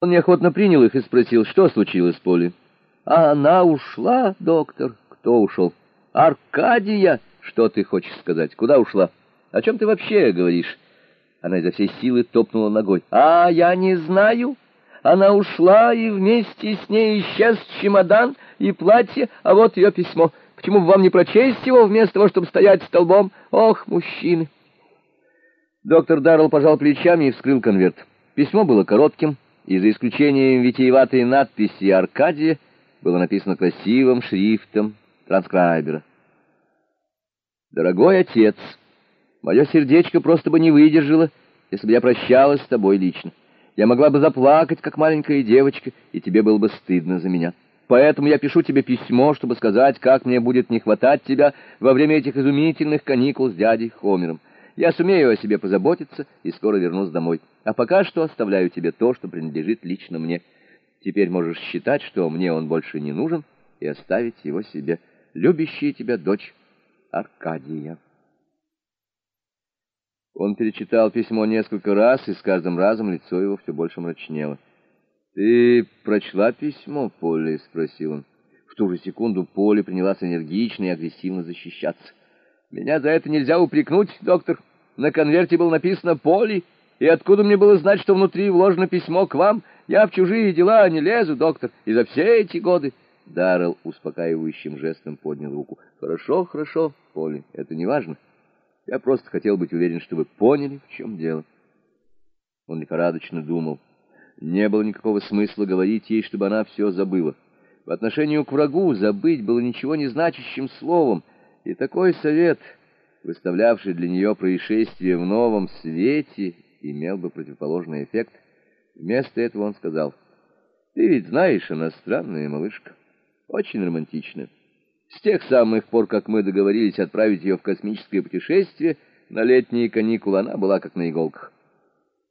Он неохотно принял их и спросил, что случилось с Полей. А она ушла, доктор. Кто ушел? Аркадия. Что ты хочешь сказать? Куда ушла? О чем ты вообще говоришь? Она изо всей силы топнула ногой. А я не знаю. Она ушла, и вместе с ней исчез чемодан и платье, а вот ее письмо. Почему бы вам не прочесть его, вместо того, чтобы стоять столбом? Ох, мужчины! Доктор Даррелл пожал плечами и вскрыл конверт. Письмо было коротким, и за исключением витиеватой надписи «Аркадия» было написано красивым шрифтом транскрайбера. «Дорогой отец, мое сердечко просто бы не выдержало, если бы я прощалась с тобой лично. Я могла бы заплакать, как маленькая девочка, и тебе было бы стыдно за меня». Поэтому я пишу тебе письмо, чтобы сказать, как мне будет не хватать тебя во время этих изумительных каникул с дядей Хомером. Я сумею о себе позаботиться и скоро вернусь домой. А пока что оставляю тебе то, что принадлежит лично мне. Теперь можешь считать, что мне он больше не нужен, и оставить его себе. Любящая тебя дочь Аркадия. Он перечитал письмо несколько раз, и с каждым разом лицо его все больше мрачнело. «Ты прочла письмо, Полли?» — спросил он. В ту же секунду Полли принялась энергично и агрессивно защищаться. «Меня за это нельзя упрекнуть, доктор. На конверте было написано «Полли», и откуда мне было знать, что внутри вложено письмо к вам? Я в чужие дела не лезу, доктор, и за все эти годы...» Даррелл успокаивающим жестом поднял руку. «Хорошо, хорошо, Полли, это не важно. Я просто хотел быть уверен, что вы поняли, в чем дело». Он лихорадочно думал. Не было никакого смысла говорить ей, чтобы она все забыла. В отношению к врагу забыть было ничего не значащим словом, и такой совет, выставлявший для нее происшествие в новом свете, имел бы противоположный эффект. Вместо этого он сказал, «Ты ведь знаешь, она странная малышка, очень романтичная. С тех самых пор, как мы договорились отправить ее в космическое путешествие, на летние каникулы она была как на иголках».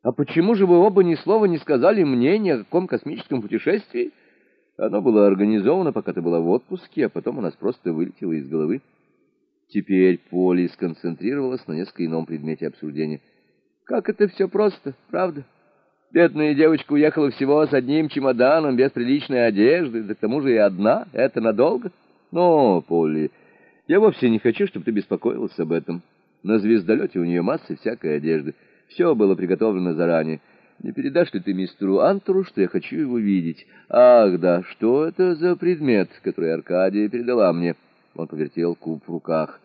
А почему же вы оба ни слова не сказали мне ни о каком космическом путешествии? Оно было организовано, пока ты была в отпуске, а потом у нас просто вылетело из головы. Теперь Поли сконцентрировалась на несколько ином предмете обсуждения. Как это все просто, правда? Бедная девочка уехала всего с одним чемоданом, без приличной одежды, да к тому же и одна. Это надолго? Но, Полли, я вовсе не хочу, чтобы ты беспокоилась об этом. На звездолете у нее масса всякой одежды. Все было приготовлено заранее. Не передашь ли ты мистеру Антору, что я хочу его видеть? Ах, да, что это за предмет, который Аркадия передала мне? Он повертел куб в руках.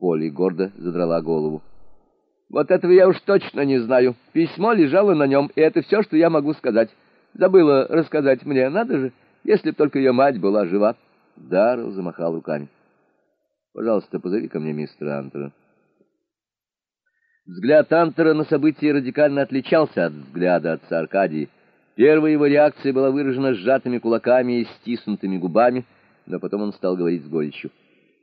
Поли гордо задрала голову. Вот этого я уж точно не знаю. Письмо лежало на нем, и это все, что я могу сказать. Забыла рассказать мне, надо же, если б только ее мать была жива. Даррелл замахал руками. Пожалуйста, позови ко мне мистера Антера. Взгляд Антера на события радикально отличался от взгляда отца Аркадии. Первая его реакция была выражена сжатыми кулаками и стиснутыми губами, но потом он стал говорить с горечью.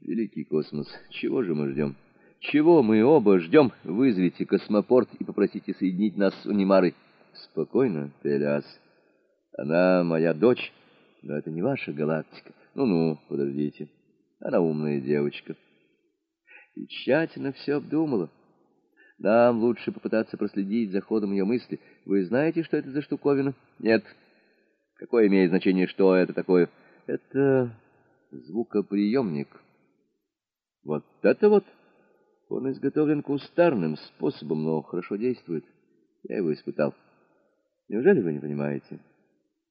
«Великий космос, чего же мы ждем? Чего мы оба ждем? Вызовите космопорт и попросите соединить нас с Унимарой». «Спокойно, Пелиас. Она моя дочь, но это не ваша галактика. Ну-ну, подождите. Она умная девочка». И тщательно все обдумала. Нам лучше попытаться проследить за ходом ее мысли. Вы знаете, что это за штуковина? Нет. Какое имеет значение, что это такое? Это звукоприемник. Вот это вот. Он изготовлен кустарным способом, но хорошо действует. Я его испытал. Неужели вы не понимаете?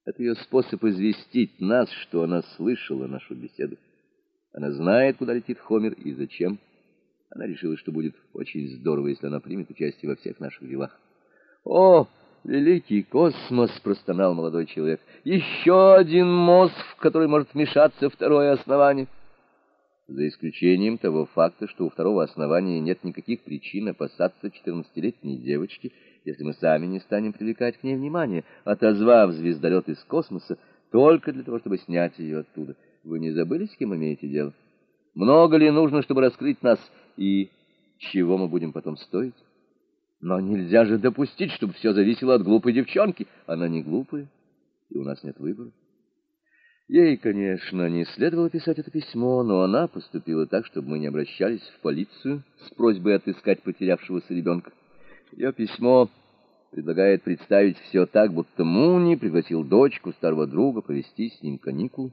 Это ее способ известить нас, что она слышала нашу беседу. Она знает, куда летит Хомер и зачем. Она решила, что будет очень здорово, если она примет участие во всех наших делах. «О, великий космос!» — простонал молодой человек. «Еще один мозг, в который может вмешаться второе основание!» За исключением того факта, что у второго основания нет никаких причин опасаться четырнадцатилетней девочки, если мы сами не станем привлекать к ней внимание, отозвав звездолет из космоса только для того, чтобы снять ее оттуда. Вы не забыли, с кем имеете дело? Много ли нужно, чтобы раскрыть нас, и чего мы будем потом стоить? Но нельзя же допустить, чтобы все зависело от глупой девчонки. Она не глупая, и у нас нет выбора. Ей, конечно, не следовало писать это письмо, но она поступила так, чтобы мы не обращались в полицию с просьбой отыскать потерявшегося ребенка. Ее письмо предлагает представить все так, будто Муни пригласил дочку старого друга провести с ним каникулы.